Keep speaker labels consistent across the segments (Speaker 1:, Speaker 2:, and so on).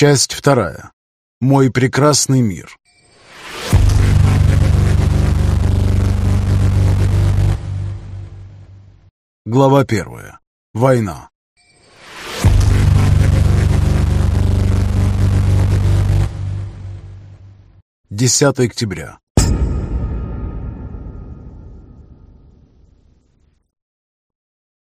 Speaker 1: Часть вторая. Мой прекрасный мир. Глава первая. Война. 10 октября.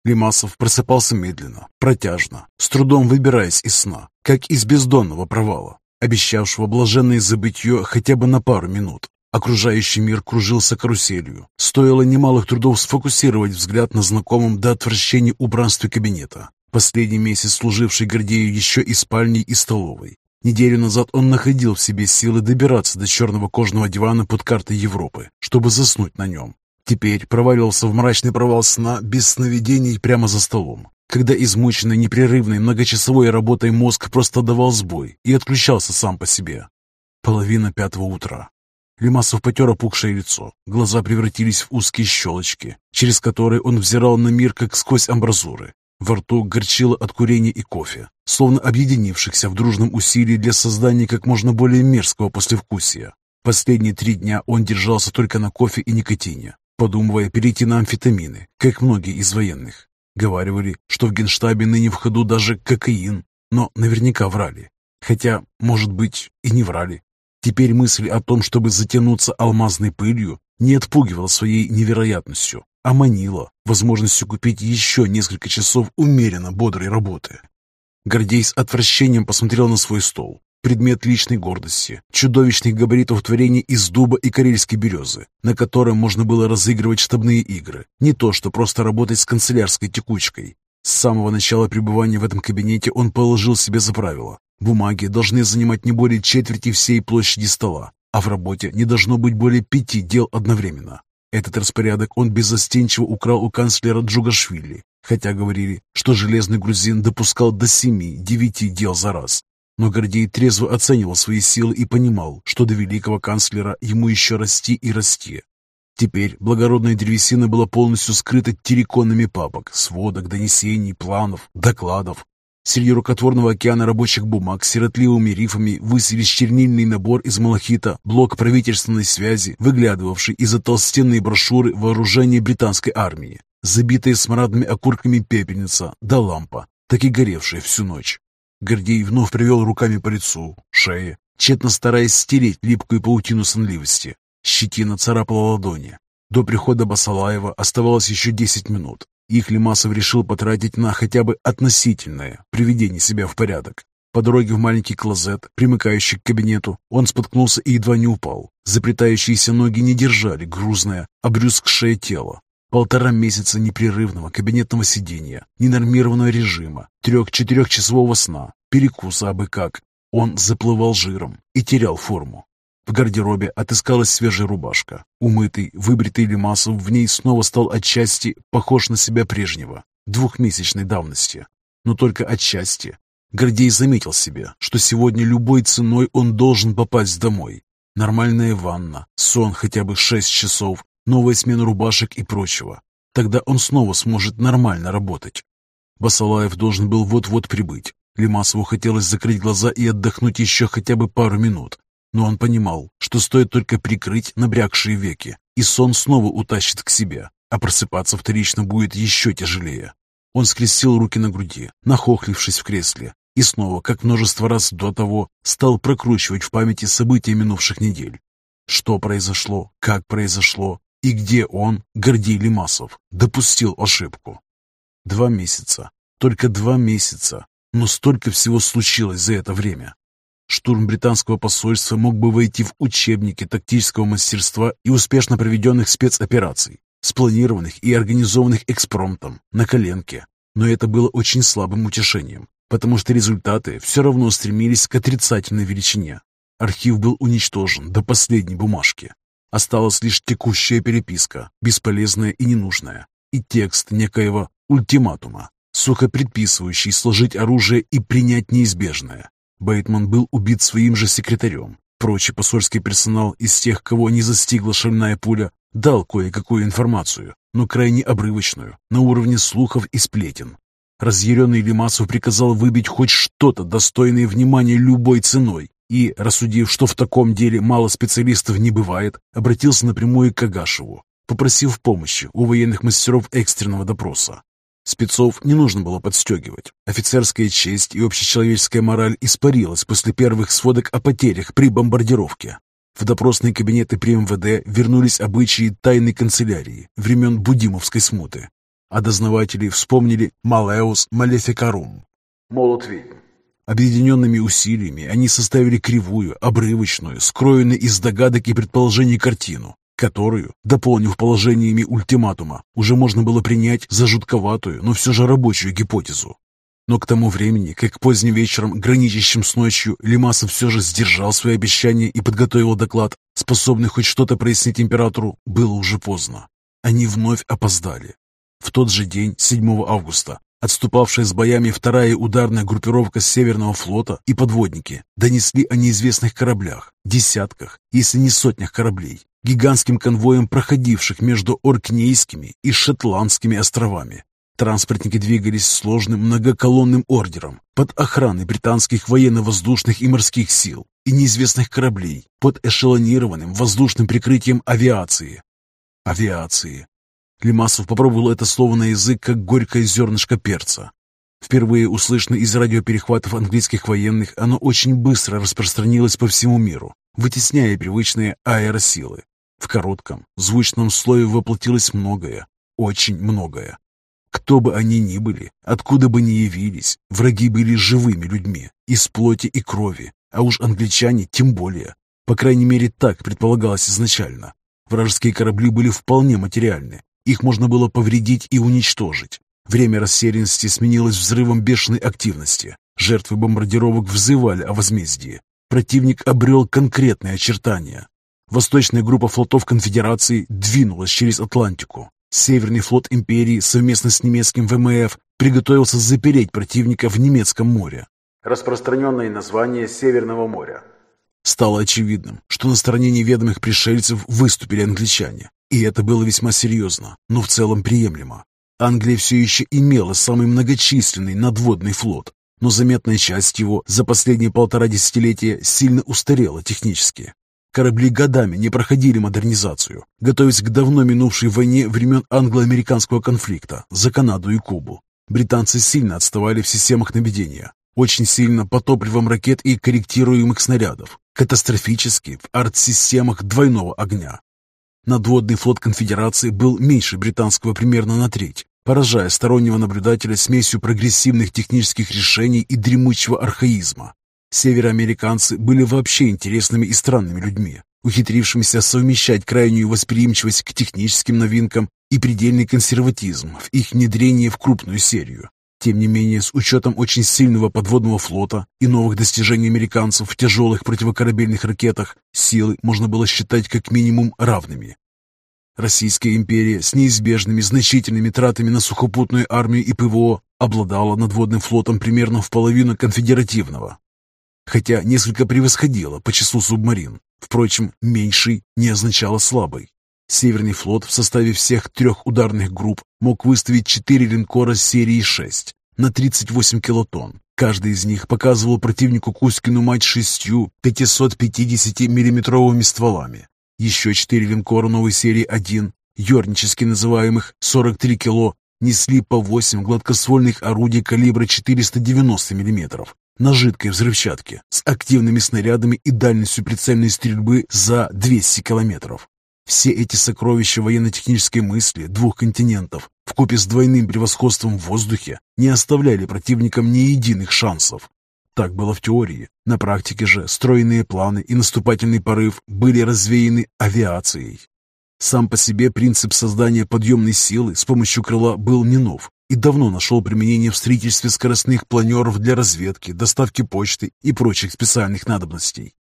Speaker 1: Лимасов просыпался медленно, протяжно, с трудом выбираясь из сна, как из бездонного провала, обещавшего блаженное забытье хотя бы на пару минут. Окружающий мир кружился каруселью. Стоило немалых трудов сфокусировать взгляд на знакомом до отвращения убранстве кабинета. Последний месяц служивший Гордею еще и спальней, и столовой. Неделю назад он находил в себе силы добираться до черного кожаного дивана под картой Европы, чтобы заснуть на нем. Теперь проваливался в мрачный провал сна без сновидений прямо за столом, когда измученный непрерывной многочасовой работой мозг просто давал сбой и отключался сам по себе. Половина пятого утра. Лимасов потер опухшее лицо. Глаза превратились в узкие щелочки, через которые он взирал на мир, как сквозь амбразуры. Во рту горчило от курения и кофе, словно объединившихся в дружном усилии для создания как можно более мерзкого послевкусия. Последние три дня он держался только на кофе и никотине, подумывая перейти на амфетамины, как многие из военных. Говаривали, что в генштабе ныне в ходу даже кокаин, но наверняка врали. Хотя, может быть, и не врали. Теперь мысль о том, чтобы затянуться алмазной пылью, не отпугивала своей невероятностью, а манила возможностью купить еще несколько часов умеренно бодрой работы. Гордей с отвращением посмотрел на свой стол предмет личной гордости, чудовищных габаритов творения из дуба и карельской березы, на котором можно было разыгрывать штабные игры, не то что просто работать с канцелярской текучкой. С самого начала пребывания в этом кабинете он положил себе за правило. Бумаги должны занимать не более четверти всей площади стола, а в работе не должно быть более пяти дел одновременно. Этот распорядок он беззастенчиво украл у канцлера Джугашвили, хотя говорили, что железный грузин допускал до семи-девяти дел за раз. Но Гордей трезво оценивал свои силы и понимал, что до великого канцлера ему еще расти и расти. Теперь благородная древесина была полностью скрыта терриконами папок, сводок, донесений, планов, докладов. Среди рукотворного океана рабочих бумаг сиротливыми рифами высились чернильный набор из малахита, блок правительственной связи, выглядывавший из-за толстенной брошюры вооружения британской армии, забитая смрадными окурками пепельница да лампа, так и горевшая всю ночь. Гордей вновь привел руками по лицу, шее, тщетно стараясь стереть липкую паутину сонливости. Щетина царапала ладони. До прихода Басалаева оставалось еще десять минут. Их Лимасов решил потратить на хотя бы относительное приведение себя в порядок. По дороге в маленький клозет, примыкающий к кабинету, он споткнулся и едва не упал. Заплетающиеся ноги не держали грузное, обрюзгшее тело. Полтора месяца непрерывного кабинетного сидения, ненормированного режима, трех-четырехчасового сна, перекуса абы как. Он заплывал жиром и терял форму. В гардеробе отыскалась свежая рубашка. Умытый, выбритый Лимасов в ней снова стал отчасти похож на себя прежнего, двухмесячной давности. Но только отчасти. Гордей заметил себе, что сегодня любой ценой он должен попасть домой. Нормальная ванна, сон хотя бы шесть часов, новая смена рубашек и прочего. Тогда он снова сможет нормально работать. Басалаев должен был вот-вот прибыть. Лимасову хотелось закрыть глаза и отдохнуть еще хотя бы пару минут. Но он понимал, что стоит только прикрыть набрякшие веки, и сон снова утащит к себе, а просыпаться вторично будет еще тяжелее. Он скрестил руки на груди, нахохлившись в кресле, и снова, как множество раз до того, стал прокручивать в памяти события минувших недель. Что произошло, как произошло, и где он, Гордей Лимасов, допустил ошибку. Два месяца. Только два месяца. Но столько всего случилось за это время. Штурм британского посольства мог бы войти в учебники тактического мастерства и успешно проведенных спецопераций, спланированных и организованных экспромтом, на коленке. Но это было очень слабым утешением, потому что результаты все равно стремились к отрицательной величине. Архив был уничтожен до последней бумажки. Осталась лишь текущая переписка, бесполезная и ненужная, и текст некоего ультиматума, сухо предписывающий сложить оружие и принять неизбежное. Бейтман был убит своим же секретарем. Прочий посольский персонал из тех, кого не застигла шальная пуля, дал кое-какую информацию, но крайне обрывочную, на уровне слухов и сплетен. Разъяренный Лимасов приказал выбить хоть что-то достойное внимания любой ценой и, рассудив, что в таком деле мало специалистов не бывает, обратился напрямую к Агашеву, попросив помощи у военных мастеров экстренного допроса. Спецов не нужно было подстегивать. Офицерская честь и общечеловеческая мораль испарилась после первых сводок о потерях при бомбардировке. В допросные кабинеты при МВД вернулись обычаи тайной канцелярии времен Будимовской смуты, а дознаватели вспомнили «Малеус Малефикарум» — «Молот ведьм». Объединенными усилиями они составили кривую, обрывочную, скроенную из догадок и предположений картину, которую, дополнив положениями ультиматума, уже можно было принять за жутковатую, но все же рабочую гипотезу. Но к тому времени, как поздним вечером, граничащим с ночью, Лимасов все же сдержал свои обещания и подготовил доклад, способный хоть что-то прояснить императору, было уже поздно. Они вновь опоздали. В тот же день, 7 августа, отступавшая с боями вторая ударная группировка Северного флота и подводники донесли о неизвестных кораблях, десятках, если не сотнях кораблей, гигантским конвоем проходивших между Оркнейскими и Шотландскими островами. Транспортники двигались сложным многоколонным ордером под охраной британских военно-воздушных и морских сил и неизвестных кораблей под эшелонированным воздушным прикрытием авиации. Авиации. Лимасов попробовал это слово на язык, как горькое зернышко перца. Впервые услышано из радиоперехватов английских военных, оно очень быстро распространилось по всему миру, вытесняя привычные аэросилы. В коротком, звучном слое воплотилось многое, очень многое. Кто бы они ни были, откуда бы ни явились, враги были живыми людьми, из плоти и крови, а уж англичане тем более. По крайней мере, так предполагалось изначально. Вражеские корабли были вполне материальны, их можно было повредить и уничтожить. Время растерянности сменилось взрывом бешеной активности. Жертвы бомбардировок взывали о возмездии. Противник обрел конкретные очертания. Восточная группа флотов конфедерации двинулась через Атлантику. Северный флот империи совместно с немецким ВМФ приготовился запереть противника в немецком море.
Speaker 2: Распространенное название Северного моря.
Speaker 1: Стало очевидным, что на стороне неведомых пришельцев выступили англичане. И это было весьма серьезно, но в целом приемлемо. Англия все еще имела самый многочисленный надводный флот, но заметная часть его за последние полтора десятилетия сильно устарела технически. Корабли годами не проходили модернизацию, готовясь к давно минувшей войне времен англо-американского конфликта за Канаду и Кубу. Британцы сильно отставали в системах наведения, очень сильно по топливам ракет и корректируемых снарядов, катастрофически в арт-системах двойного огня, Надводный флот конфедерации был меньше британского примерно на треть, поражая стороннего наблюдателя смесью прогрессивных технических решений и дремучего архаизма. Североамериканцы были вообще интересными и странными людьми, ухитрившимися совмещать крайнюю восприимчивость к техническим новинкам и предельный консерватизм в их внедрении в крупную серию. Тем не менее, с учетом очень сильного подводного флота и новых достижений американцев в тяжелых противокорабельных ракетах, силы можно было считать как минимум равными. Российская империя с неизбежными значительными тратами на сухопутную армию и ПВО обладала надводным флотом примерно в половину конфедеративного, хотя несколько превосходила по числу субмарин. Впрочем, меньший не означало слабый. Северный флот в составе всех трех ударных групп мог выставить четыре линкора серии 6 на 38 килотонн. Каждый из них показывал противнику Кузькину мать шестью 550 миллиметровыми стволами. Еще четыре линкора новой серии 1, юрнически называемых 43 кило, несли по 8 гладкоствольных орудий калибра 490 мм на жидкой взрывчатке с активными снарядами и дальностью прицельной стрельбы за 200 километров. Все эти сокровища военно-технической мысли двух континентов вкупе с двойным превосходством в воздухе не оставляли противникам ни единых шансов. Так было в теории. На практике же стройные планы и наступательный порыв были развеяны авиацией. Сам по себе принцип создания подъемной силы с помощью крыла был не нов и давно нашел применение в строительстве скоростных планеров для разведки, доставки почты и прочих специальных надобностей.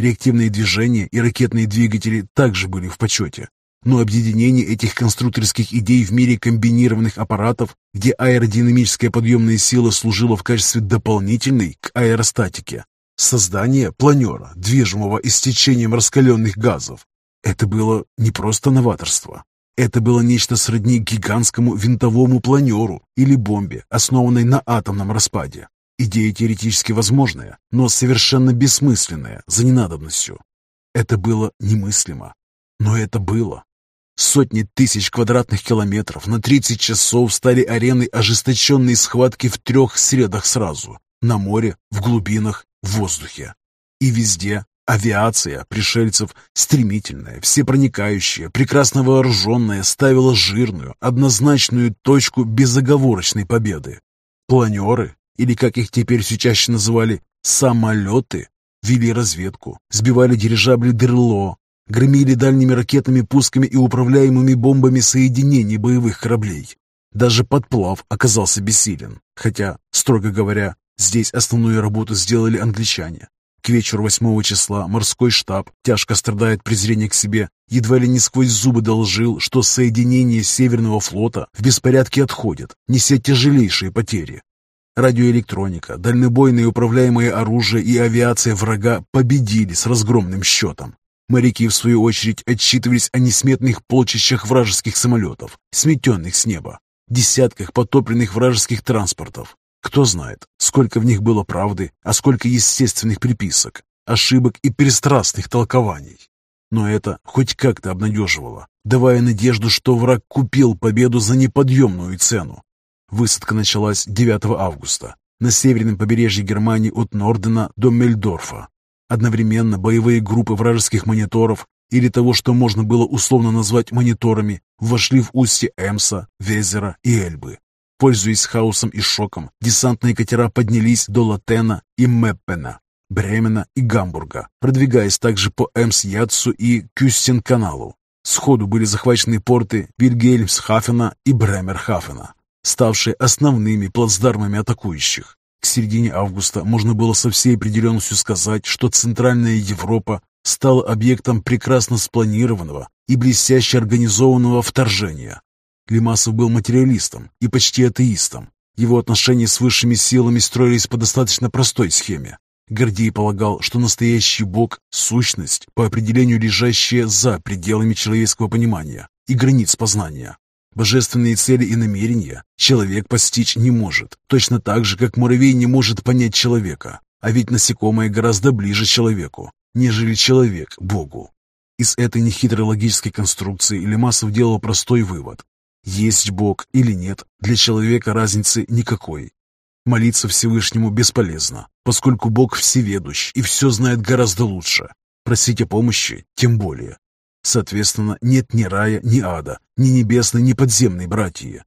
Speaker 1: Реактивные движения и ракетные двигатели также были в почете. Но объединение этих конструкторских идей в мире комбинированных аппаратов, где аэродинамическая подъемная сила служила в качестве дополнительной к аэростатике, создание планера, движимого истечением раскаленных газов, это было не просто новаторство. Это было нечто сродни гигантскому винтовому планеру или бомбе, основанной на атомном распаде. Идея теоретически возможная, но совершенно бессмысленная, за ненадобностью. Это было немыслимо. Но это было. Сотни тысяч квадратных километров на 30 часов стали ареной ожесточенной схватки в трех средах сразу. На море, в глубинах, в воздухе. И везде авиация пришельцев, стремительная, всепроникающая, прекрасно вооруженная, ставила жирную, однозначную точку безоговорочной победы. Планеры, или как их теперь все чаще называли, самолеты, вели разведку, сбивали дирижабли Дерло, громили дальними ракетными пусками и управляемыми бомбами соединений боевых кораблей. Даже подплав оказался бессилен, хотя, строго говоря, здесь основную работу сделали англичане. К вечеру 8 числа морской штаб, тяжко страдает презрение к себе, едва ли не сквозь зубы доложил, что соединение Северного флота в беспорядке отходит, неся тяжелейшие потери. Радиоэлектроника, дальнобойное управляемое оружие и авиация врага победили с разгромным счетом. Моряки, в свою очередь, отчитывались о несметных полчищах вражеских самолетов, сметенных с неба, десятках потопленных вражеских транспортов. Кто знает, сколько в них было правды, а сколько естественных приписок, ошибок и перестрастных толкований. Но это хоть как-то обнадеживало, давая надежду, что враг купил победу за неподъемную цену. Высадка началась 9 августа на северном побережье Германии от Нордена до Мельдорфа. Одновременно боевые группы вражеских мониторов или того, что можно было условно назвать мониторами, вошли в устье Эмса, Везера и Эльбы. Пользуясь хаосом и шоком, десантные катера поднялись до Латена и Меппена, Бремена и Гамбурга, продвигаясь также по Эмс-Яцу и Кюстен-каналу. Сходу были захвачены порты Вильгельмсхафена и Бремерхафена, ставшие основными плацдармами атакующих. К середине августа можно было со всей определенностью сказать, что Центральная Европа стала объектом прекрасно спланированного и блестяще организованного вторжения. Лимасов был материалистом и почти атеистом. Его отношения с высшими силами строились по достаточно простой схеме. Гордей полагал, что настоящий Бог – сущность, по определению лежащая за пределами человеческого понимания и границ познания. Божественные цели и намерения человек постичь не может, точно так же, как муравей не может понять человека. А ведь насекомое гораздо ближе человеку, нежели человек Богу. Из этой нехитрой логической конструкции Лемасов делал простой вывод. Есть Бог или нет, для человека разницы никакой. Молиться Всевышнему бесполезно, поскольку Бог всеведущ и все знает гораздо лучше. Просить о помощи тем более. Соответственно, нет ни рая, ни ада, ни небесной, ни подземной братьи.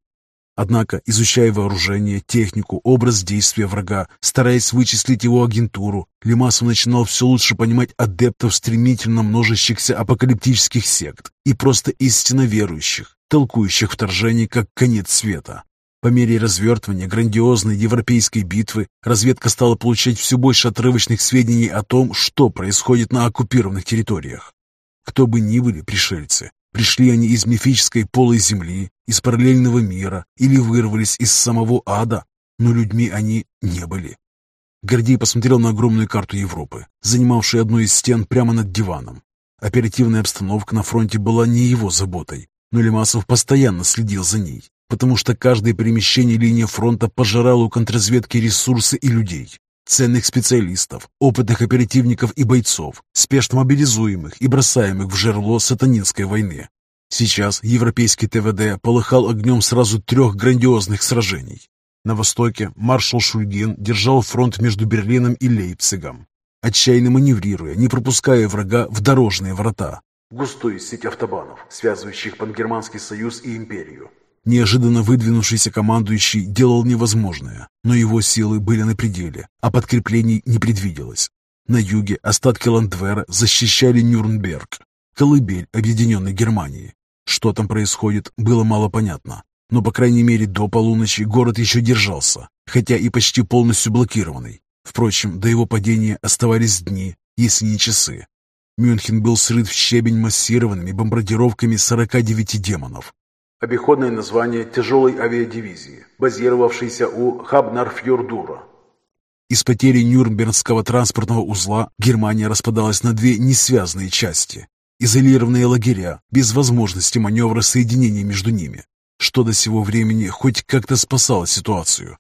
Speaker 1: Однако, изучая вооружение, технику, образ действия врага, стараясь вычислить его агентуру, Лимасов начинал все лучше понимать адептов стремительно множащихся апокалиптических сект и просто истинно верующих, толкующих вторжение как конец света. По мере развертывания грандиозной европейской битвы разведка стала получать все больше отрывочных сведений о том, что происходит на оккупированных территориях. Кто бы ни были пришельцы, пришли они из мифической полой земли, из параллельного мира или вырвались из самого ада, но людьми они не были. Гордей посмотрел на огромную карту Европы, занимавшую одну из стен прямо над диваном. Оперативная обстановка на фронте была не его заботой, но Лемасов постоянно следил за ней, потому что каждое перемещение линии фронта пожирало у контрразведки ресурсы и людей ценных специалистов, опытных оперативников и бойцов, спешно мобилизуемых и бросаемых в жерло сатанинской войны. Сейчас европейский ТВД полыхал огнем сразу трех грандиозных сражений. На востоке маршал Шульгин держал фронт между Берлином и Лейпцигом, отчаянно маневрируя, не пропуская врага в дорожные врата.
Speaker 2: Густую сеть автобанов, связывающих Пангерманский союз и империю.
Speaker 1: Неожиданно выдвинувшийся командующий делал невозможное, но его силы были на пределе, а подкреплений не предвиделось. На юге остатки Ландвера защищали Нюрнберг, колыбель объединенной Германии. Что там происходит, было мало понятно, но, по крайней мере, до полуночи город еще держался, хотя и почти полностью блокированный. Впрочем, до его падения оставались дни, если не часы. Мюнхен был срыт в щебень массированными бомбардировками 49 демонов,
Speaker 2: Обиходное название тяжелой авиадивизии, базировавшейся у Хабнарфьордура.
Speaker 1: Из потери Нюрнбергского транспортного узла Германия распадалась на две несвязные части. изолированные лагеря, без возможности маневра соединения между ними, что до сего времени хоть как-то спасало ситуацию.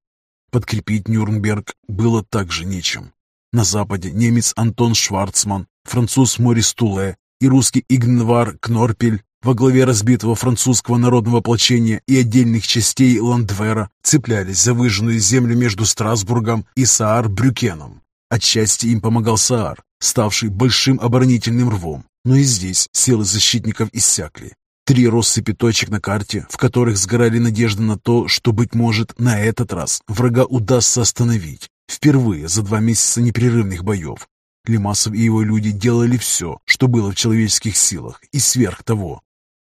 Speaker 1: Подкрепить Нюрнберг было также нечем. На западе немец Антон Шварцман, француз Морис Туле и русский Игнвар Кнорпель во главе разбитого французского народного ополчения и отдельных частей Ландвера цеплялись за выжженную землю между Страсбургом и Саар-Брюкеном. Отчасти им помогал Саар, ставший большим оборонительным рвом, но и здесь силы защитников иссякли. Три россыпи точек на карте, в которых сгорали надежды на то, что, быть может, на этот раз врага удастся остановить. Впервые за два месяца непрерывных боев. Лимасов и его люди делали все, что было в человеческих силах, и сверх того.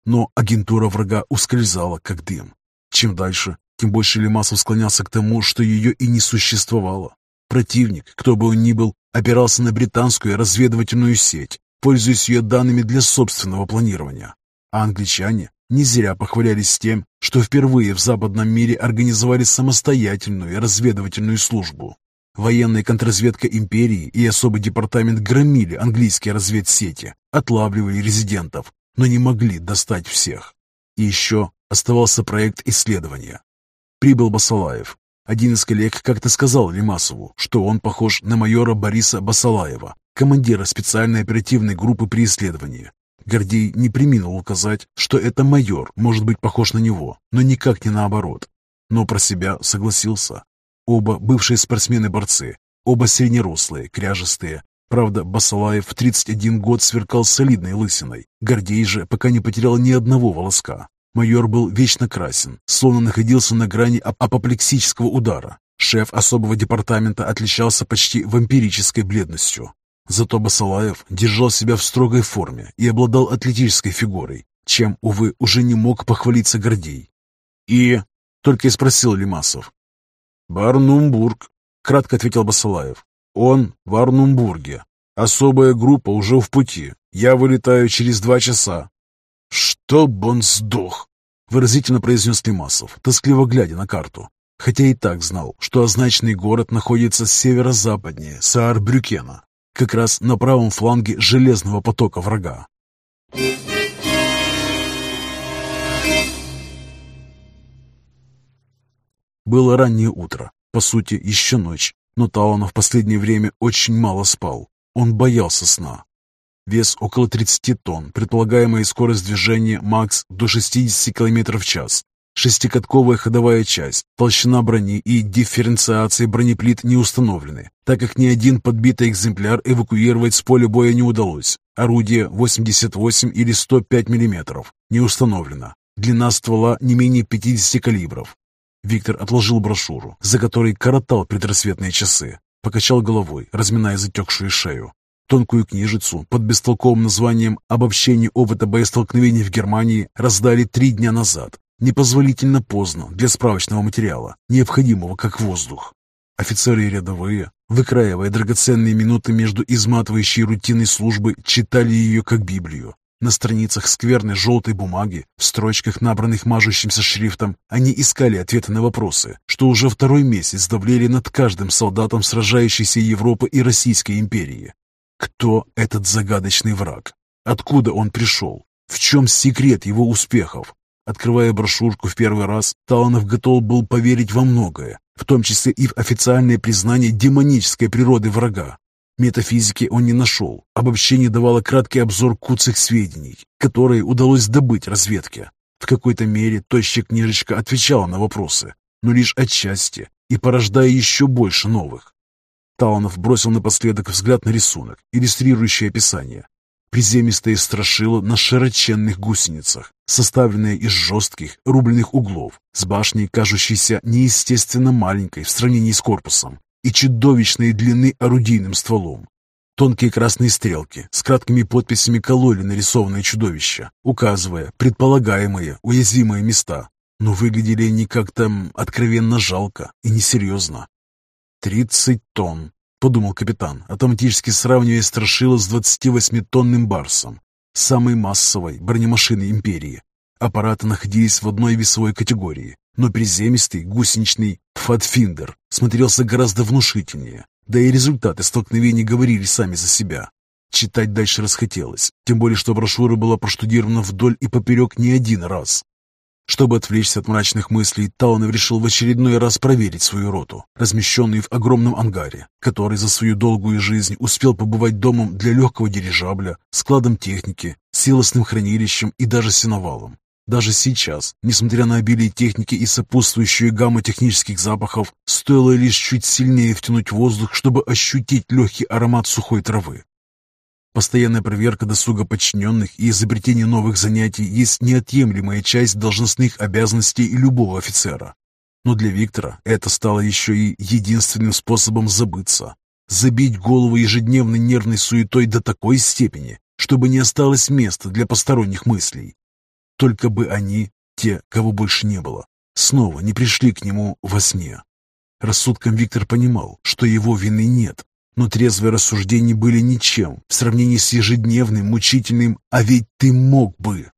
Speaker 1: Но агентура врага ускользала, как дым. Чем дальше, тем больше Лимасов склонялся к тому, что ее и не существовало. Противник, кто бы он ни был, опирался на британскую разведывательную сеть, пользуясь ее данными для собственного планирования. А англичане не зря похвалялись тем, что впервые в западном мире организовали самостоятельную разведывательную службу. Военная контрразведка империи и особый департамент громили английские разведсети, отлавливали резидентов, но не могли достать всех. И еще оставался проект исследования. Прибыл Басалаев. Один из коллег как-то сказал Лимасову, что он похож на майора Бориса Басалаева, командира специальной оперативной группы при исследовании. Гордей не приминул указать, что это майор может быть похож на него, но никак не наоборот. Но про себя согласился. Оба бывшие спортсмены-борцы, оба среднерослые, кряжестые, Правда, Басалаев в 31 год сверкал солидной лысиной. Гордей же пока не потерял ни одного волоска. Майор был вечно красен, словно находился на грани апоплексического удара. Шеф особого департамента отличался почти вампирической бледностью. Зато Басалаев держал себя в строгой форме и обладал атлетической фигурой, чем, увы, уже не мог похвалиться Гордей. «И?» — только и спросил Лимасов. «Барнумбург», — кратко ответил Басалаев. Он в Арнумбурге. Особая группа уже в пути. Я вылетаю через два часа. Чтоб он сдох! Выразительно произнес Лимасов, тоскливо глядя на карту. Хотя и так знал, что означенный город находится северо-западнее Саарбрюкена, как раз на правом фланге железного потока врага. Было раннее утро, по сути, еще ночь, но Тауна в последнее время очень мало спал. Он боялся сна. Вес около 30 тонн, предполагаемая скорость движения макс до 60 км в час. Шестикатковая ходовая часть, толщина брони и дифференциация бронеплит не установлены, так как ни один подбитый экземпляр эвакуировать с поля боя не удалось. Орудие 88 или 105 мм не установлено. Длина ствола не менее 50 калибров. Виктор отложил брошюру, за которой коротал предрассветные часы, покачал головой, разминая затекшую шею. Тонкую книжицу под бестолковым названием «Обобщение опыта боестолкновений в Германии» раздали три дня назад. Непозволительно поздно для справочного материала, необходимого как воздух. Офицеры и рядовые, выкраивая драгоценные минуты между изматывающей рутинной службы, читали ее как Библию, на страницах скверной желтой бумаги, в строчках, набранных мажущимся шрифтом, они искали ответы на вопросы, что уже второй месяц давлели над каждым солдатом сражающейся Европы и Российской империи. Кто этот загадочный враг? Откуда он пришел? В чем секрет его успехов? Открывая брошюрку в первый раз, Таланов готов был поверить во многое, в том числе и в официальное признание демонической природы врага. Метафизики он не нашел. Обобщение давало краткий обзор куцых сведений, которые удалось добыть разведке. В какой-то мере тощая книжечка отвечала на вопросы, но лишь отчасти и порождая еще больше новых. Таланов бросил напоследок взгляд на рисунок, иллюстрирующий описание. Приземистое страшило на широченных гусеницах, составленное из жестких, рубленых углов, с башней, кажущейся неестественно маленькой в сравнении с корпусом, и чудовищной длины орудийным стволом. Тонкие красные стрелки с краткими подписями кололи нарисованное чудовище, указывая предполагаемые уязвимые места, но выглядели они как-то откровенно жалко и несерьезно. «Тридцать тонн», — подумал капитан, автоматически сравнивая страшило с 28-тонным «Барсом», самой массовой бронемашиной империи. Аппараты находились в одной весовой категории, но приземистый гусеничный «Фатфиндер» смотрелся гораздо внушительнее, да и результаты столкновений говорили сами за себя. Читать дальше расхотелось, тем более что брошюра была проштудирована вдоль и поперек не один раз. Чтобы отвлечься от мрачных мыслей, Таланов решил в очередной раз проверить свою роту, размещенную в огромном ангаре, который за свою долгую жизнь успел побывать домом для легкого дирижабля, складом техники, силосным хранилищем и даже сеновалом. Даже сейчас, несмотря на обилие техники и сопутствующую гамму технических запахов, стоило лишь чуть сильнее втянуть воздух, чтобы ощутить легкий аромат сухой травы. Постоянная проверка досуга подчиненных и изобретение новых занятий есть неотъемлемая часть должностных обязанностей любого офицера. Но для Виктора это стало еще и единственным способом забыться, забить голову ежедневной нервной суетой до такой степени, чтобы не осталось места для посторонних мыслей. Только бы они, те, кого больше не было, снова не пришли к нему во сне. Рассудком Виктор понимал, что его вины нет, но трезвые рассуждения были ничем в сравнении с ежедневным, мучительным «а ведь ты мог бы».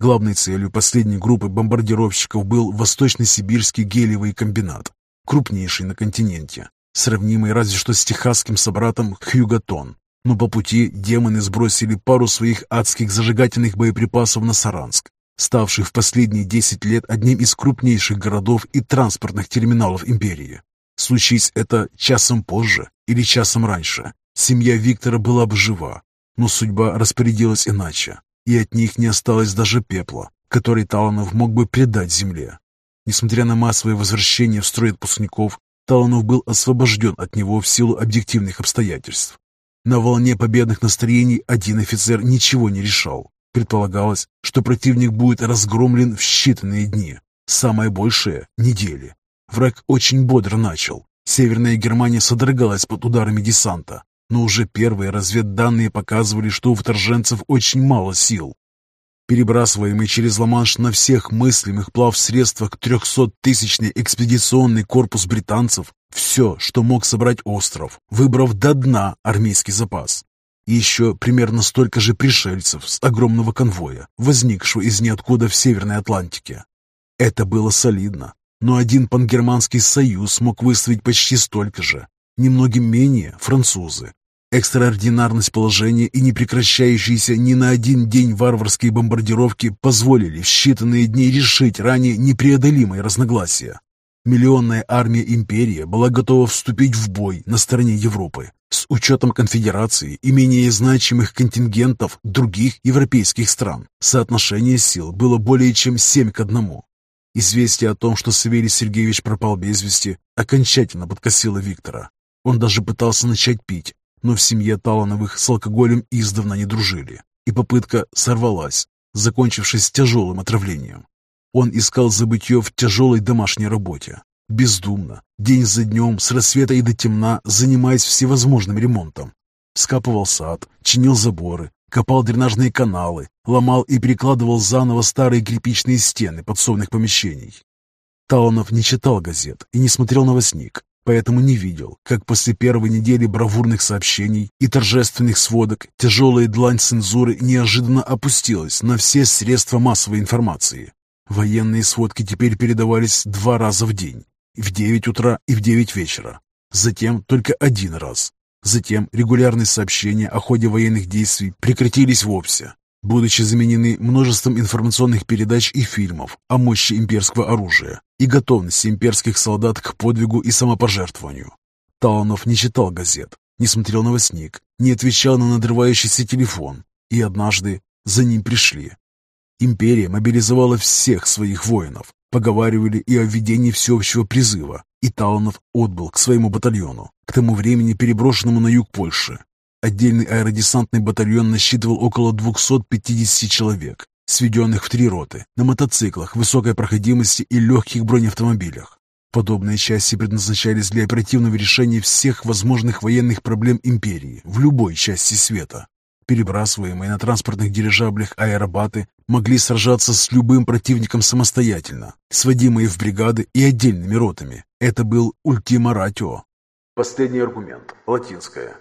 Speaker 1: Главной целью последней группы бомбардировщиков был Восточно-Сибирский гелиевый комбинат, крупнейший на континенте, сравнимый разве что с техасским собратом Хьюгатон. Но по пути демоны сбросили пару своих адских зажигательных боеприпасов на Саранск, ставший в последние 10 лет одним из крупнейших городов и транспортных терминалов империи. Случись это часом позже или часом раньше, семья Виктора была бы жива, но судьба распорядилась иначе, и от них не осталось даже пепла, который Таланов мог бы предать земле. Несмотря на массовое возвращение в строй отпускников, Таланов был освобожден от него в силу объективных обстоятельств. На волне победных настроений один офицер ничего не решал, Предполагалось, что противник будет разгромлен в считанные дни, самое большее – недели. Враг очень бодро начал. Северная Германия содрогалась под ударами десанта, но уже первые разведданные показывали, что у вторженцев очень мало сил. Перебрасываемый через Ла-Манш на всех мыслимых плавсредствах 300-тысячный экспедиционный корпус британцев – все, что мог собрать остров, выбрав до дна армейский запас и еще примерно столько же пришельцев с огромного конвоя, возникшего из ниоткуда в Северной Атлантике. Это было солидно, но один пангерманский союз мог выставить почти столько же, немногим менее французы. Экстраординарность положения и непрекращающиеся ни на один день варварские бомбардировки позволили в считанные дни решить ранее непреодолимые разногласия. Миллионная армия империи была готова вступить в бой на стороне Европы, с учетом конфедерации и менее значимых контингентов других европейских стран. Соотношение сил было более чем 7 к 1. Известие о том, что Савелий Сергеевич пропал без вести, окончательно подкосило Виктора. Он даже пытался начать пить, но в семье Талановых с алкоголем издавна не дружили, и попытка сорвалась, закончившись тяжелым отравлением. Он искал забытье в тяжелой домашней работе, Бездумно, день за днем, с рассвета и до темна, занимаясь всевозможным ремонтом. Скапывал сад, чинил заборы, копал дренажные каналы, ломал и перекладывал заново старые кирпичные стены подсобных помещений. Таланов не читал газет и не смотрел новостник, поэтому не видел, как после первой недели бравурных сообщений и торжественных сводок тяжелая длань цензуры неожиданно опустилась на все средства массовой информации. Военные сводки теперь передавались два раза в день, в 9 утра и в 9 вечера. Затем только один раз. Затем регулярные сообщения о ходе военных действий прекратились вовсе, будучи заменены множеством информационных передач и фильмов о мощи имперского оружия и готовности имперских солдат к подвигу и самопожертвованию. Таланов не читал газет, не смотрел новостник, не отвечал на надрывающийся телефон, и однажды за ним пришли. Империя мобилизовала всех своих воинов, Поговаривали и о введении всеобщего призыва, и Таланов отбыл к своему батальону, к тому времени переброшенному на юг Польши. Отдельный аэродесантный батальон насчитывал около 250 человек, сведенных в три роты, на мотоциклах высокой проходимости и легких бронеавтомобилях. Подобные части предназначались для оперативного решения всех возможных военных проблем империи в любой части света. Перебрасываемые на транспортных дирижаблях аэробаты могли сражаться с любым противником самостоятельно, сводимые в бригады и отдельными ротами. Это был ультима ратио.
Speaker 2: Последний аргумент. Латинское.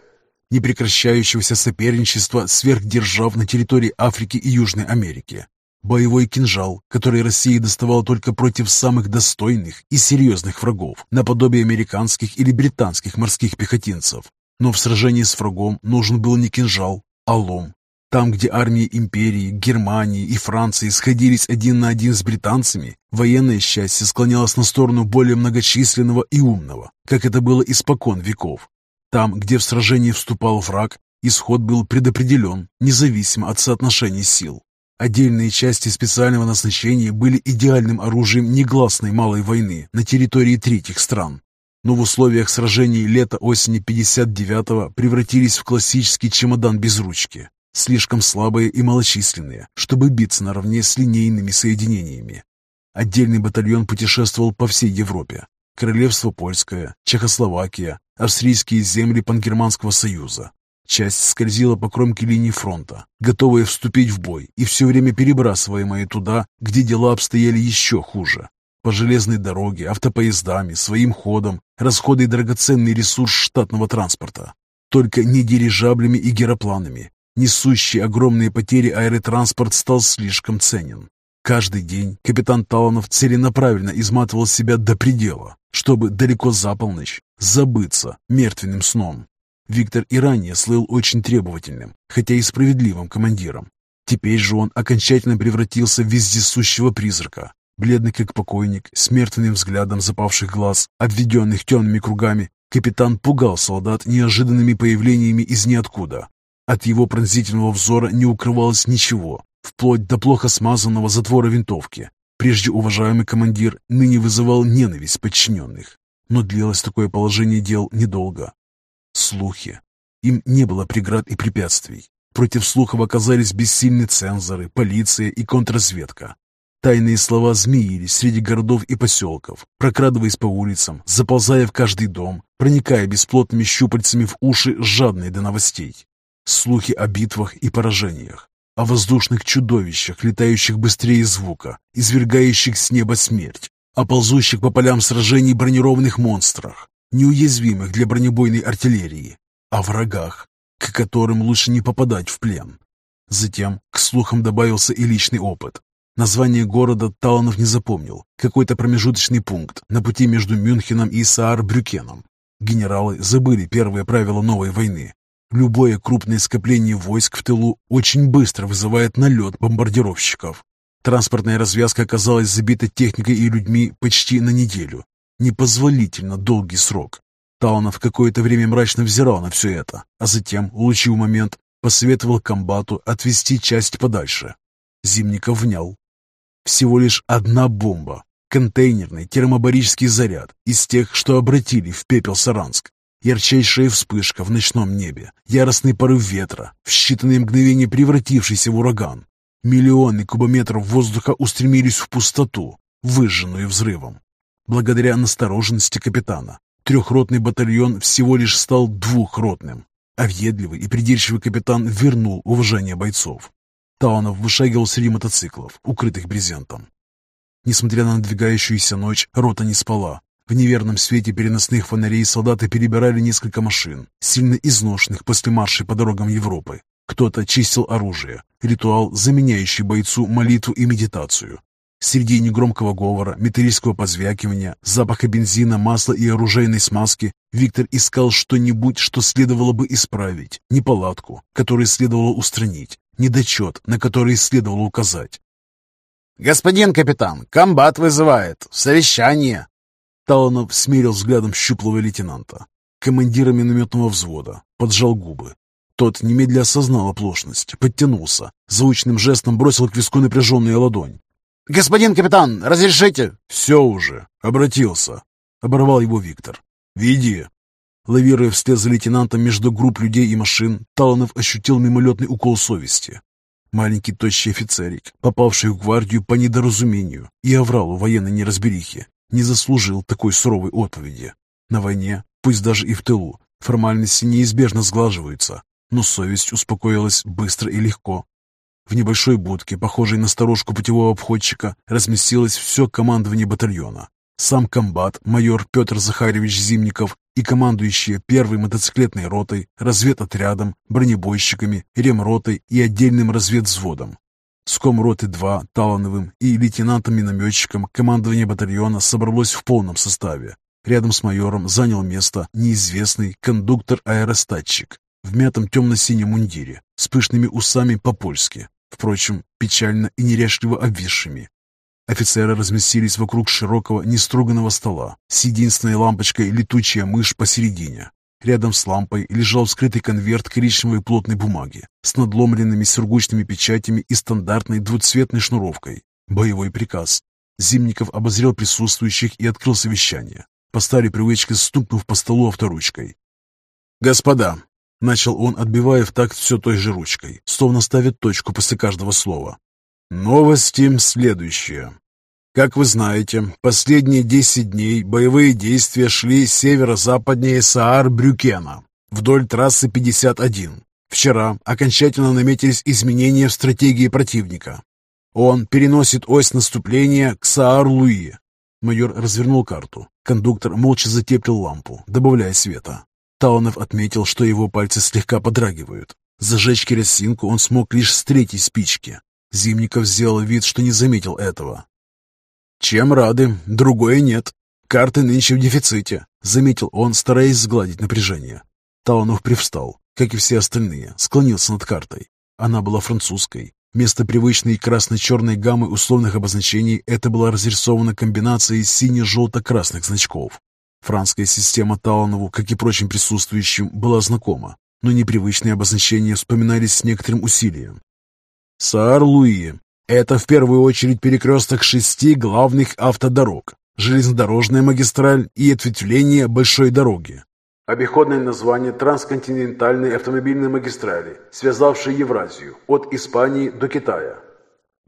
Speaker 1: Непрекращающегося соперничества сверхдержав на территории Африки и Южной Америки. Боевой кинжал, который Россия доставала только против самых достойных и серьезных врагов, наподобие американских или британских морских пехотинцев. Но в сражении с врагом нужен был не кинжал, Алом. Там, где армии империи, Германии и Франции сходились один на один с британцами, военное счастье склонялось на сторону более многочисленного и умного, как это было испокон веков. Там, где в сражении вступал враг, исход был предопределен, независимо от соотношений сил. Отдельные части специального назначения были идеальным оружием негласной малой войны на территории третьих стран, но в условиях сражений лета-осени 59-го превратились в классический чемодан без ручки, слишком слабые и малочисленные, чтобы биться наравне с линейными соединениями. Отдельный батальон путешествовал по всей Европе. Королевство Польское, Чехословакия, австрийские земли Пангерманского союза, Часть скользила по кромке линии фронта, готовая вступить в бой и все время перебрасываемая туда, где дела обстояли еще хуже. По железной дороге, автопоездами, своим ходом, расходы драгоценный ресурс штатного транспорта. Только не дирижаблями и геропланами. Несущий огромные потери аэротранспорт стал слишком ценен. Каждый день капитан Таланов целенаправленно изматывал себя до предела, чтобы далеко за полночь забыться мертвенным сном. Виктор и ранее слыл очень требовательным, хотя и справедливым командиром. Теперь же он окончательно превратился в вездесущего призрака. Бледный как покойник, с мертвенным взглядом запавших глаз, обведенных темными кругами, капитан пугал солдат неожиданными появлениями из ниоткуда. От его пронзительного взора не укрывалось ничего, вплоть до плохо смазанного затвора винтовки. Прежде уважаемый командир ныне вызывал ненависть подчиненных. Но длилось такое положение дел недолго. Слухи. Им не было преград и препятствий. Против слухов оказались бессильны цензоры, полиция и контрразведка. Тайные слова змеились среди городов и поселков, прокрадываясь по улицам, заползая в каждый дом, проникая бесплотными щупальцами в уши, жадные до новостей. Слухи о битвах и поражениях, о воздушных чудовищах, летающих быстрее звука, извергающих с неба смерть, о ползущих по полям сражений бронированных монстрах, неуязвимых для бронебойной артиллерии, о врагах, к которым лучше не попадать в плен. Затем к слухам добавился и личный опыт. Название города Таланов не запомнил, какой-то промежуточный пункт на пути между Мюнхеном и Саар-Брюкеном. Генералы забыли первые правила новой войны. Любое крупное скопление войск в тылу очень быстро вызывает налет бомбардировщиков. Транспортная развязка оказалась забита техникой и людьми почти на неделю. Непозволительно долгий срок. Таунов какое-то время мрачно взирал на все это, а затем, улучив момент, посоветовал комбату отвести часть подальше. Зимников внял. Всего лишь одна бомба, контейнерный термобарический заряд из тех, что обратили в пепел Саранск. Ярчайшая вспышка в ночном небе, яростный порыв ветра, в считанные мгновения превратившийся в ураган. Миллионы кубометров воздуха устремились в пустоту, выжженную взрывом. Благодаря настороженности капитана, трехротный батальон всего лишь стал двухротным, а въедливый и придирчивый капитан вернул уважение бойцов. Таунов вышагивал среди мотоциклов, укрытых брезентом. Несмотря на надвигающуюся ночь, рота не спала. В неверном свете переносных фонарей солдаты перебирали несколько машин, сильно изношенных после марша по дорогам Европы. Кто-то чистил оружие, ритуал, заменяющий бойцу молитву и медитацию. Среди негромкого говора, металлического позвякивания, запаха бензина, масла и оружейной смазки Виктор искал что-нибудь, что следовало бы исправить, неполадку, которую следовало устранить, недочет, на который следовало указать.
Speaker 3: «Господин капитан, комбат вызывает. Совещание!»
Speaker 1: Таланов смерил взглядом щуплого лейтенанта, командира минометного взвода, поджал губы. Тот немедля осознал оплошность, подтянулся, заучным жестом бросил к виску напряженную ладонь.
Speaker 3: «Господин капитан, разрешите?»
Speaker 1: «Все уже. Обратился». Оборвал его Виктор. «Веди». Лавируя вслед за лейтенантом между групп людей и машин, Таланов ощутил мимолетный укол совести. Маленький тощий офицерик, попавший в гвардию по недоразумению и овралу военной неразберихи, не заслужил такой суровой отповеди. На войне, пусть даже и в тылу, формальности неизбежно сглаживаются, но совесть успокоилась быстро и легко. В небольшой будке, похожей на сторожку путевого обходчика, разместилось все командование батальона. Сам комбат, майор Петр Захаревич Зимников и командующие первой мотоциклетной ротой, разведотрядом, бронебойщиками, ремротой и отдельным разведвзводом. С комроты 2 Талановым и лейтенантом-минометчиком командование батальона собралось в полном составе. Рядом с майором занял место неизвестный кондуктор-аэростатчик. в мятом темно-синем мундире, с пышными усами по-польски, впрочем, печально и неряшливо обвисшими. Офицеры разместились вокруг широкого, неструганного стола с единственной лампочкой летучая мышь посередине. Рядом с лампой лежал вскрытый конверт коричневой плотной бумаги с надломленными сургучными печатями и стандартной двуцветной шнуровкой. Боевой приказ. Зимников обозрел присутствующих и открыл совещание, по старой привычке стукнув по столу авторучкой. «Господа!» — начал он, отбивая в такт все той же ручкой, словно ставит точку после каждого слова. «Новости следующие. Как вы знаете, последние 10 дней боевые действия шли северо-западнее Саар-Брюкена, вдоль трассы 51. Вчера окончательно наметились изменения в стратегии противника. Он переносит ось наступления к Саар-Луи. Майор развернул карту. Кондуктор молча затеплил лампу, добавляя света. Таунов отметил, что его пальцы слегка подрагивают. Зажечь керосинку он смог лишь с третьей спички. Зимников сделал вид, что не заметил этого, «Чем рады, другое нет. Карты нынче в дефиците», — заметил он, стараясь сгладить напряжение. Таунов привстал, как и все остальные, склонился над картой. Она была французской. Вместо привычной красно-черной гаммы условных обозначений это была разрисована комбинацией сине-желто-красных значков. Французская система Таунову, как и прочим присутствующим, была знакома, но непривычные обозначения вспоминались с некоторым усилием. Саар-Луи, это в первую очередь перекресток шести главных автодорог, железнодорожная магистраль и ответвление большой дороги.
Speaker 2: Обиходное название трансконтинентальной автомобильной магистрали, связавшей Евразию от Испании до Китая.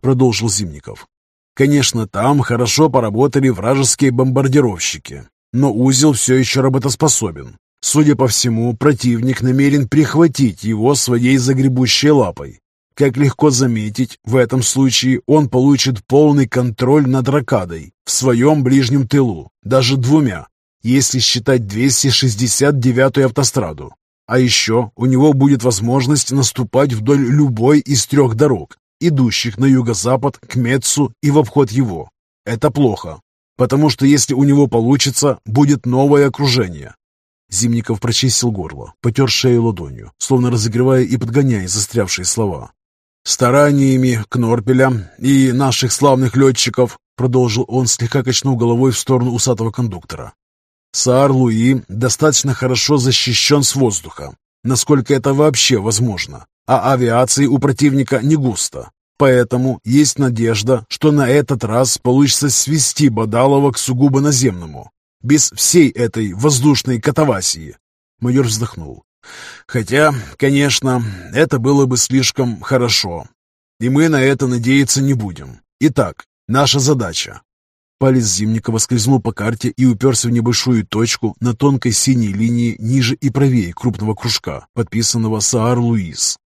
Speaker 1: Продолжил Зимников. Конечно, там хорошо поработали вражеские бомбардировщики, но узел все еще работоспособен. Судя по всему, противник намерен прихватить его своей загребущей лапой. Как легко заметить, в этом случае он получит полный контроль над ракадой в своем ближнем тылу, даже двумя, если считать 269-ю автостраду. А еще у него будет возможность наступать вдоль любой из трех дорог, идущих на юго-запад к Мецу и в обход его. Это плохо, потому что если у него получится, будет новое окружение. Зимников прочистил горло, потер шею ладонью, словно разогревая и подгоняя застрявшие слова. «Стараниями Кнорпеля и наших славных летчиков», продолжил он, слегка качнув головой в сторону усатого кондуктора. «Саар-Луи достаточно хорошо защищен с воздуха, насколько это вообще возможно, а авиации у противника не густо. Поэтому есть надежда, что на этот раз получится свести Бадалова к сугубо наземному, без всей этой воздушной катавасии». Майор вздохнул. Хотя, конечно, это было бы слишком хорошо. И мы на это надеяться не будем. Итак, наша задача. Палец Зимникова скользнул по карте и уперся в небольшую точку на тонкой синей линии ниже и правее крупного кружка, подписанного Саар-Луис.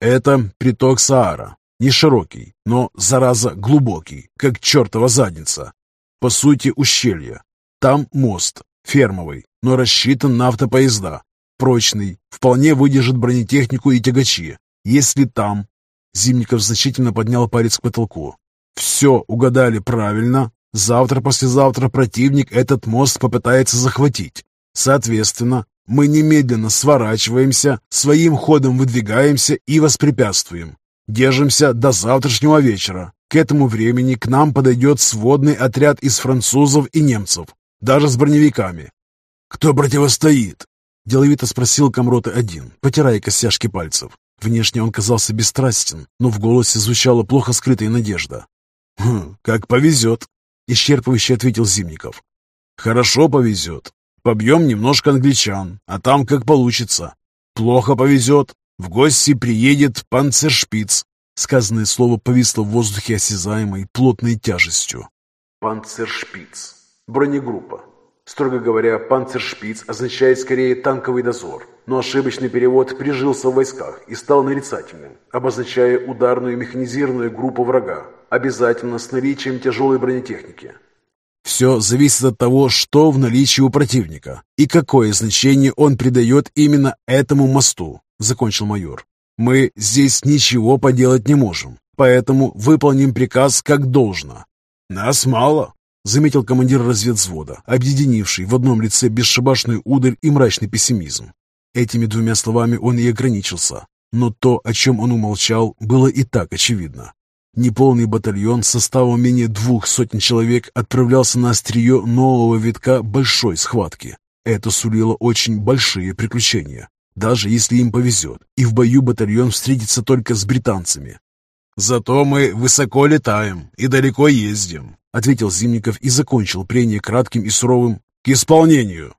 Speaker 1: Это приток Саара. Не широкий, но, зараза, глубокий, как чертова задница. По сути, ущелье. Там мост, фермовый, но рассчитан на автопоезда, прочный, вполне выдержит бронетехнику и тягачи. Если там...» Зимников значительно поднял палец к потолку. «Все угадали правильно. Завтра-послезавтра противник этот мост попытается захватить. Соответственно, мы немедленно сворачиваемся, своим ходом выдвигаемся и воспрепятствуем. Держимся до завтрашнего вечера. К этому времени к нам подойдет сводный отряд из французов и немцев, даже с броневиками. Кто противостоит? Деловито спросил Камрота один, потирая костяшки пальцев. Внешне он казался бесстрастен, но в голосе звучала плохо скрытая надежда. «Хм, как повезет», — исчерпывающе ответил Зимников. «Хорошо повезет. Побьем немножко англичан, а там как получится. Плохо повезет. В гости приедет панцершпиц». Сказанное слово повисло в воздухе осязаемой плотной тяжестью.
Speaker 2: Панцершпиц. Бронегруппа. Строго говоря, панцершпиц означает скорее танковый дозор, но ошибочный перевод прижился в войсках и стал нарицательным, обозначая ударную механизированную группу врага, обязательно с наличием тяжелой бронетехники.
Speaker 1: Все зависит от того, что в наличии у противника и какое значение он придает именно этому мосту, закончил майор. Мы здесь ничего поделать не можем, поэтому выполним приказ как должно. Нас мало, заметил командир разведвзвода, объединивший в одном лице бесшабашную удаль и мрачный пессимизм. Этими двумя словами он и ограничился. Но то, о чем он умолчал, было и так очевидно. Неполный батальон составом менее двух сотен человек отправлялся на острие нового витка большой схватки. Это сулило очень большие приключения, даже если им повезет, и в бою батальон встретится только с британцами.
Speaker 3: «Зато мы высоко летаем и далеко ездим», —
Speaker 1: ответил Зимников и закончил прение кратким и суровым «к исполнению».